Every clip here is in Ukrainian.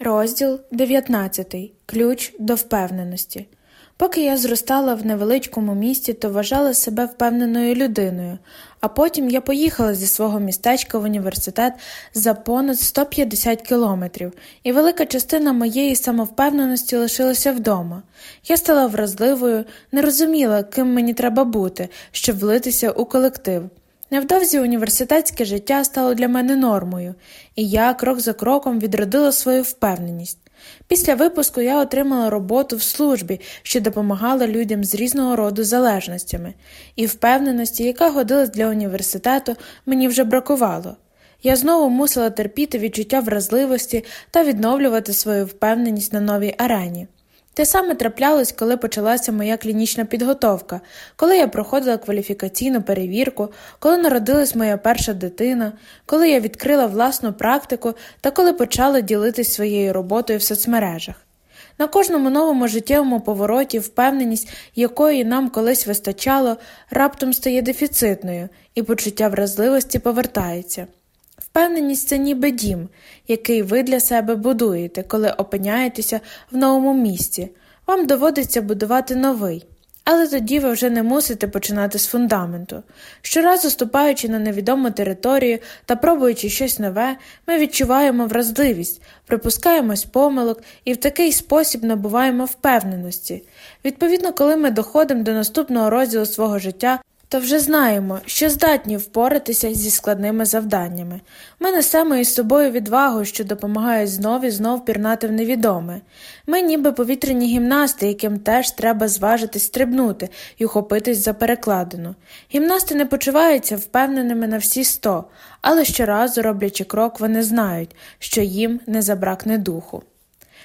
Розділ 19. Ключ до впевненості. Поки я зростала в невеличкому місті, то вважала себе впевненою людиною, а потім я поїхала зі свого містечка в університет за понад 150 кілометрів, і велика частина моєї самовпевненості лишилася вдома. Я стала вразливою, не розуміла, ким мені треба бути, щоб влитися у колектив. Невдовзі університетське життя стало для мене нормою, і я крок за кроком відродила свою впевненість. Після випуску я отримала роботу в службі, що допомагала людям з різного роду залежностями, і впевненості, яка годилась для університету, мені вже бракувало. Я знову мусила терпіти відчуття вразливості та відновлювати свою впевненість на новій арені. Те саме траплялось, коли почалася моя клінічна підготовка, коли я проходила кваліфікаційну перевірку, коли народилась моя перша дитина, коли я відкрила власну практику та коли почала ділитись своєю роботою в соцмережах. На кожному новому життєвому повороті впевненість, якої нам колись вистачало, раптом стає дефіцитною, і почуття вразливості повертається. Впевненість це ніби дім, який ви для себе будуєте, коли опиняєтеся в новому місці. Вам доводиться будувати новий. Але тоді ви вже не мусите починати з фундаменту. Щоразу ступаючи на невідому територію та пробуючи щось нове, ми відчуваємо вразливість, припускаємось помилок і в такий спосіб набуваємо впевненості. Відповідно, коли ми доходимо до наступного розділу свого життя, то вже знаємо, що здатні впоратися зі складними завданнями. Ми несемо із собою відвагу, що допомагає знов і знов пірнати в невідоме. Ми, ніби повітряні гімнасти, яким теж треба зважитись стрибнути і ухопитись за перекладину. Гімнасти не почуваються впевненими на всі сто, але щоразу, роблячи крок, вони знають, що їм не забракне духу.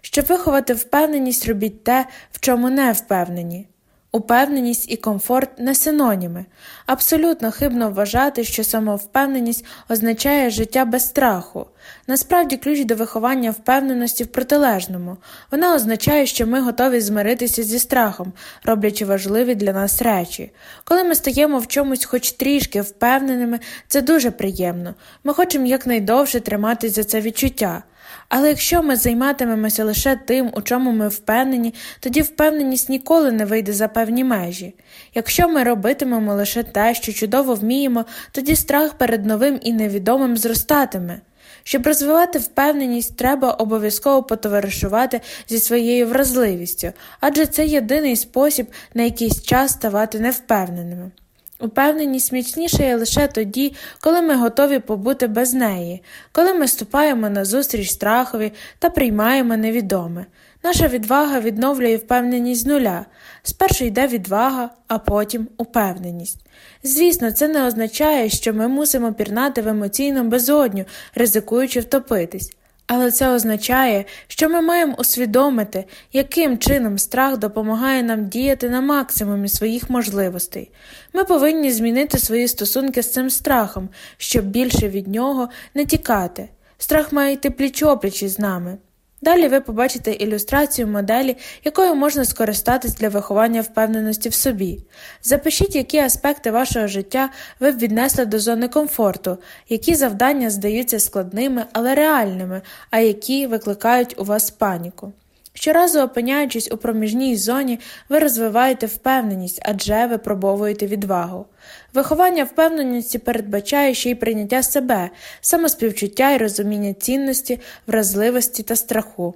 Щоб виховати впевненість, робіть те, в чому не впевнені. Упевненість і комфорт не синоніми. Абсолютно хибно вважати, що самовпевненість означає життя без страху. Насправді, ключ до виховання впевненості в протилежному. Вона означає, що ми готові змиритися зі страхом, роблячи важливі для нас речі. Коли ми стаємо в чомусь хоч трішки впевненими, це дуже приємно. Ми хочемо якнайдовше триматись за це відчуття. Але якщо ми займатимемося лише тим, у чому ми впевнені, тоді впевненість ніколи не вийде за певні межі. Якщо ми робитимемо лише те, що чудово вміємо, тоді страх перед новим і невідомим зростатиме. Щоб розвивати впевненість, треба обов'язково потоваришувати зі своєю вразливістю, адже це єдиний спосіб на якийсь час ставати невпевненими. Упевненість міцніша лише тоді, коли ми готові побути без неї, коли ми ступаємо на зустріч страхові та приймаємо невідоме. Наша відвага відновлює впевненість з нуля. Спершу йде відвага, а потім упевненість. Звісно, це не означає, що ми мусимо пірнати в емоційну безодню, ризикуючи втопитись. Але це означає, що ми маємо усвідомити, яким чином страх допомагає нам діяти на максимумі своїх можливостей. Ми повинні змінити свої стосунки з цим страхом, щоб більше від нього не тікати. Страх має йти пліч опліч із нами. Далі ви побачите ілюстрацію моделі, якою можна скористатись для виховання впевненості в собі. Запишіть, які аспекти вашого життя ви б віднесли до зони комфорту, які завдання здаються складними, але реальними, а які викликають у вас паніку. Щоразу опиняючись у проміжній зоні, ви розвиваєте впевненість, адже випробовуєте відвагу. Виховання впевненості передбачає ще й прийняття себе, самоспівчуття і розуміння цінності, вразливості та страху.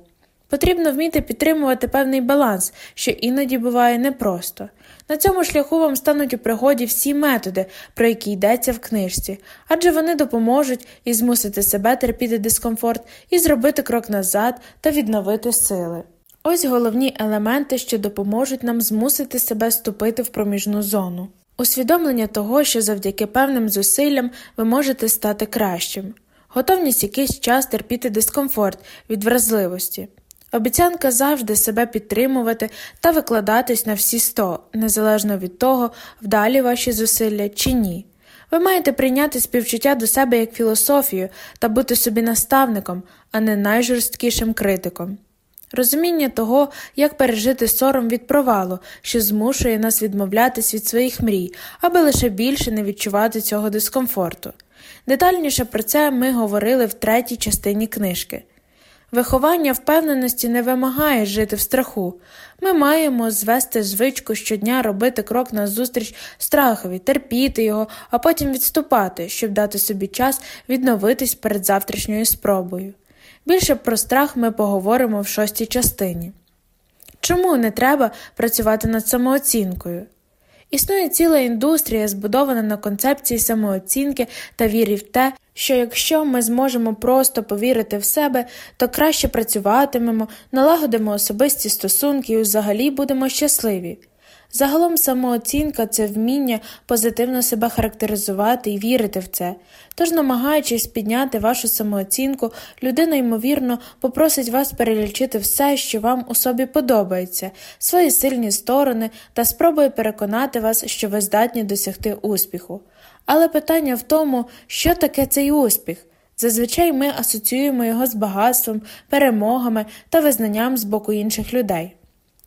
Потрібно вміти підтримувати певний баланс, що іноді буває непросто. На цьому шляху вам стануть у пригоді всі методи, про які йдеться в книжці, адже вони допоможуть і змусити себе терпіти дискомфорт, і зробити крок назад та відновити сили. Ось головні елементи, що допоможуть нам змусити себе ступити в проміжну зону. Усвідомлення того, що завдяки певним зусиллям ви можете стати кращим, готовність якийсь час терпіти дискомфорт від вразливості. Обіцянка завжди себе підтримувати та викладатись на всі сто, незалежно від того, вдалі ваші зусилля чи ні. Ви маєте прийняти співчуття до себе як філософію та бути собі наставником, а не найжорсткішим критиком. Розуміння того, як пережити сором від провалу, що змушує нас відмовлятись від своїх мрій, аби лише більше не відчувати цього дискомфорту. Детальніше про це ми говорили в третій частині книжки. Виховання впевненості не вимагає жити в страху. Ми маємо звести звичку щодня робити крок назустріч страхові, терпіти його, а потім відступати, щоб дати собі час відновитись перед завтрашньою спробою. Більше про страх ми поговоримо в шостій частині. Чому не треба працювати над самооцінкою? Існує ціла індустрія, збудована на концепції самооцінки та вірі в те, що якщо ми зможемо просто повірити в себе, то краще працюватимемо, налагодимо особисті стосунки і взагалі будемо щасливі. Загалом самооцінка це вміння позитивно себе характеризувати і вірити в це. Тож, намагаючись підняти вашу самооцінку, людина, ймовірно, попросить вас перелічити все, що вам у собі подобається, свої сильні сторони та спробує переконати вас, що ви здатні досягти успіху. Але питання в тому, що таке цей успіх. Зазвичай ми асоціюємо його з багатством, перемогами та визнанням з боку інших людей.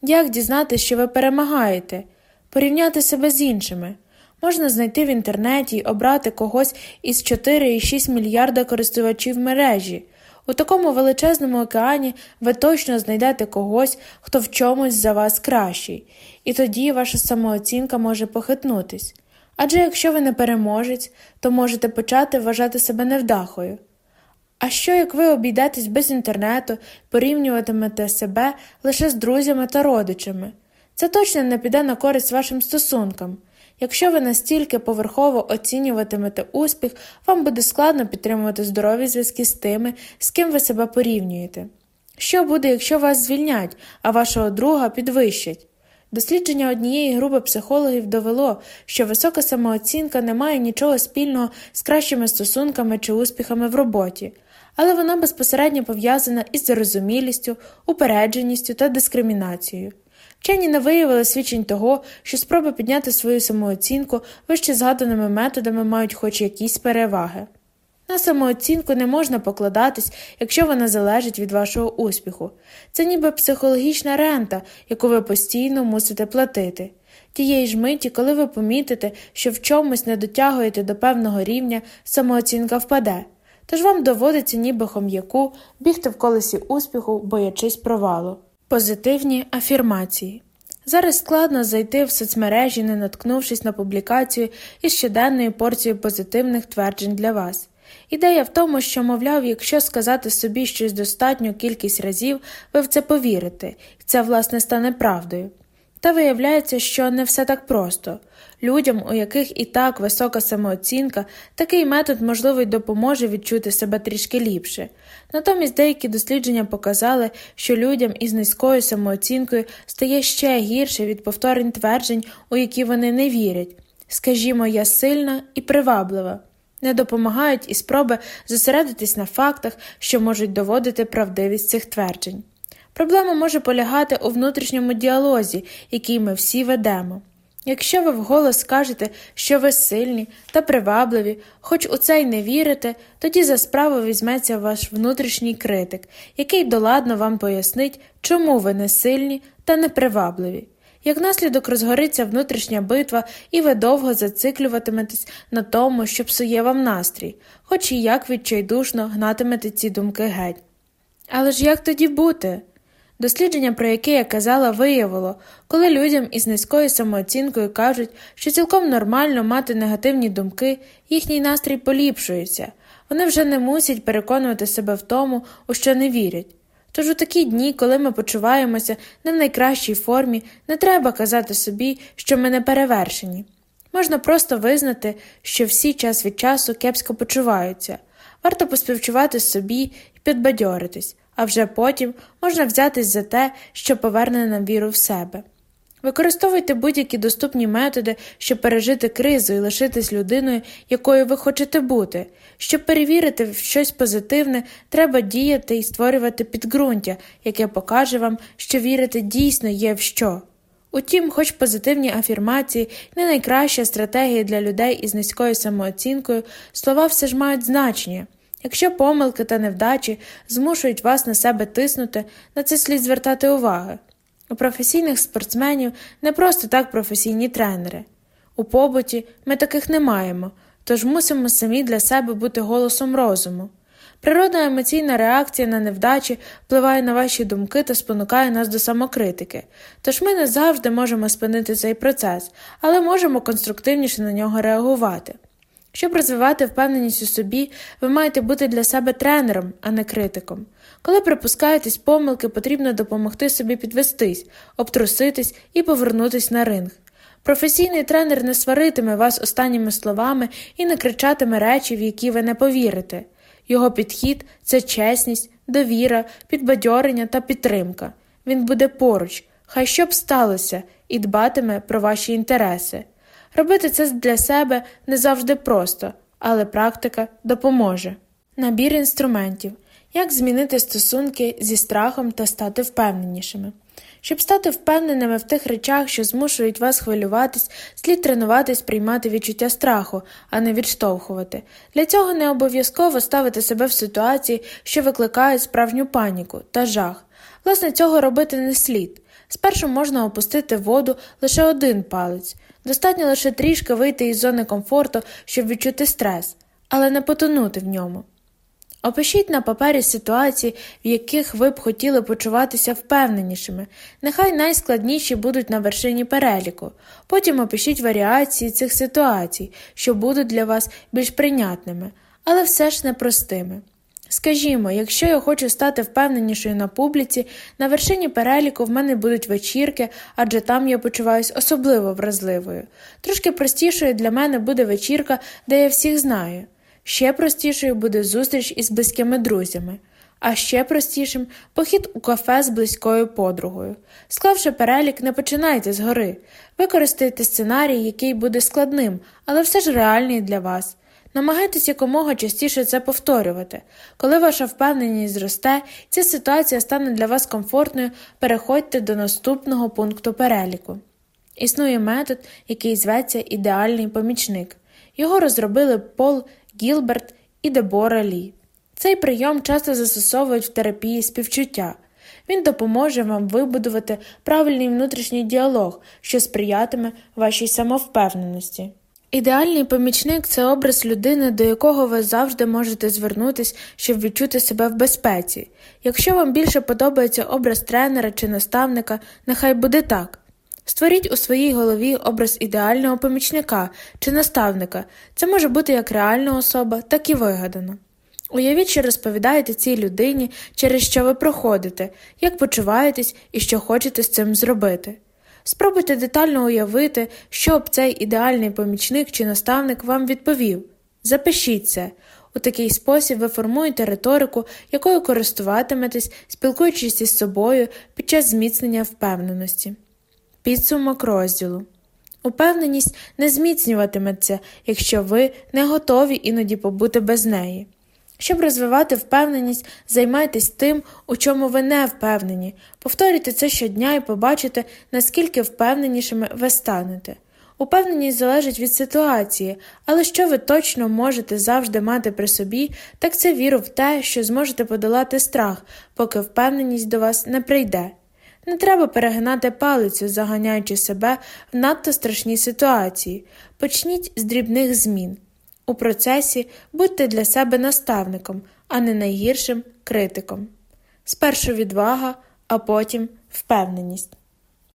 Як дізнатися, що ви перемагаєте, порівняти себе з іншими. Можна знайти в інтернеті і обрати когось із 4,6 мільярда користувачів мережі. У такому величезному океані ви точно знайдете когось, хто в чомусь за вас кращий, і тоді ваша самооцінка може похитнутись. Адже якщо ви не переможець, то можете почати вважати себе невдахою. А що як ви обійдетесь без інтернету, порівнюватимете себе лише з друзями та родичами? Це точно не піде на користь вашим стосункам. Якщо ви настільки поверхово оцінюватимете успіх, вам буде складно підтримувати здорові зв'язки з тими, з ким ви себе порівнюєте. Що буде, якщо вас звільнять, а вашого друга підвищать? Дослідження однієї групи психологів довело, що висока самооцінка не має нічого спільного з кращими стосунками чи успіхами в роботі але вона безпосередньо пов'язана із зарозумілістю, упередженістю та дискримінацією. Вчені не виявили свідчень того, що спроби підняти свою самооцінку вище згаданими методами мають хоч якісь переваги. На самооцінку не можна покладатись, якщо вона залежить від вашого успіху. Це ніби психологічна рента, яку ви постійно мусите платити. Тієї ж миті, коли ви помітите, що в чомусь не дотягуєте до певного рівня, самооцінка впаде тож вам доводиться, ніби хом'яку, бігти в колесі успіху, боячись провалу. Позитивні афірмації. Зараз складно зайти в соцмережі, не наткнувшись на публікацію із щоденною порцією позитивних тверджень для вас. Ідея в тому, що, мовляв, якщо сказати собі щось достатню кількість разів, ви в це повірите, і це, власне, стане правдою. Та виявляється, що не все так просто. Людям, у яких і так висока самооцінка, такий метод, можливо, й допоможе відчути себе трішки ліпше. Натомість деякі дослідження показали, що людям із низькою самооцінкою стає ще гірше від повторень тверджень, у які вони не вірять. Скажімо, я сильна і приваблива. Не допомагають і спроби зосередитись на фактах, що можуть доводити правдивість цих тверджень. Проблема може полягати у внутрішньому діалозі, який ми всі ведемо. Якщо ви вголос скажете, що ви сильні та привабливі, хоч у це й не вірите, тоді за справу візьметься ваш внутрішній критик, який доладно вам пояснить, чому ви не сильні та непривабливі. Як наслідок розгориться внутрішня битва, і ви довго зациклюватиметесь на тому, що псує вам настрій, хоч і як відчайдушно гнатимете ці думки геть. Але ж як тоді бути? Дослідження, про яке я казала, виявило, коли людям із низькою самооцінкою кажуть, що цілком нормально мати негативні думки, їхній настрій поліпшується, вони вже не мусять переконувати себе в тому, у що не вірять. Тож у такі дні, коли ми почуваємося не в найкращій формі, не треба казати собі, що ми не перевершені. Можна просто визнати, що всі час від часу кепсько почуваються, варто поспівчувати собі і підбадьоритись а вже потім можна взятись за те, що поверне нам віру в себе. Використовуйте будь-які доступні методи, щоб пережити кризу і лишитись людиною, якою ви хочете бути. Щоб перевірити в щось позитивне, треба діяти і створювати підґрунтя, яке покаже вам, що вірити дійсно є в що. Утім, хоч позитивні афірмації не найкраща стратегія для людей із низькою самооцінкою, слова все ж мають значення. Якщо помилки та невдачі змушують вас на себе тиснути, на це слід звертати уваги. У професійних спортсменів не просто так професійні тренери. У побуті ми таких не маємо, тож мусимо самі для себе бути голосом розуму. Природна емоційна реакція на невдачі впливає на ваші думки та спонукає нас до самокритики. Тож ми не завжди можемо спинити цей процес, але можемо конструктивніше на нього реагувати. Щоб розвивати впевненість у собі, ви маєте бути для себе тренером, а не критиком. Коли припускаєтесь помилки, потрібно допомогти собі підвестись, обтруситись і повернутись на ринг. Професійний тренер не сваритиме вас останніми словами і не кричатиме речі, в які ви не повірите. Його підхід це чесність, довіра, підбадьорення та підтримка. Він буде поруч, хай що б сталося, і дбатиме про ваші інтереси. Робити це для себе не завжди просто, але практика допоможе. Набір інструментів. Як змінити стосунки зі страхом та стати впевненішими. Щоб стати впевненими в тих речах, що змушують вас хвилюватись, слід тренуватись приймати відчуття страху, а не відштовхувати. Для цього не обов'язково ставити себе в ситуації, що викликають справжню паніку та жах. Власне, цього робити не слід. Спершу можна опустити в воду лише один палець. Достатньо лише трішки вийти із зони комфорту, щоб відчути стрес, але не потонути в ньому. Опишіть на папері ситуації, в яких ви б хотіли почуватися впевненішими, нехай найскладніші будуть на вершині переліку, потім опишіть варіації цих ситуацій, що будуть для вас більш прийнятними, але все ж непростими. Скажімо, якщо я хочу стати впевненішою на публіці, на вершині переліку в мене будуть вечірки, адже там я почуваюся особливо вразливою. Трошки простішою для мене буде вечірка, де я всіх знаю. Ще простішою буде зустріч із близькими друзями, а ще простішим похід у кафе з близькою подругою. Склавши перелік, не починайте згори. Використайте сценарій, який буде складним, але все ж реальний для вас. Намагайтесь якомога частіше це повторювати. Коли ваша впевненість зросте, ця ситуація стане для вас комфортною, переходьте до наступного пункту переліку. Існує метод, який зветься ідеальний помічник. Його розробили Пол Гілберт і Дебора Лі. Цей прийом часто застосовують в терапії співчуття. Він допоможе вам вибудувати правильний внутрішній діалог, що сприятиме вашій самовпевненості. Ідеальний помічник це образ людини, до якого ви завжди можете звернутися, щоб відчути себе в безпеці. Якщо вам більше подобається образ тренера чи наставника, нехай буде так. Створіть у своїй голові образ ідеального помічника чи наставника, це може бути як реальна особа, так і вигадана. Уявіть, що розповідаєте цій людині, через що ви проходите, як почуваєтесь і що хочете з цим зробити. Спробуйте детально уявити, що б цей ідеальний помічник чи наставник вам відповів. Запишіть це. У такий спосіб ви формуєте риторику, якою користуватиметесь, спілкуючись із собою під час зміцнення впевненості. Підсумок розділу Упевненість не зміцнюватиметься, якщо ви не готові іноді побути без неї. Щоб розвивати впевненість, займайтесь тим, у чому ви не впевнені, повторюйте це щодня і побачите, наскільки впевненішими ви станете. Упевненість залежить від ситуації, але що ви точно можете завжди мати при собі, так це віру в те, що зможете подолати страх, поки впевненість до вас не прийде. Не треба перегинати палицю, заганяючи себе в надто страшні ситуації. Почніть з дрібних змін. У процесі будьте для себе наставником, а не найгіршим критиком. Спершу відвага, а потім впевненість.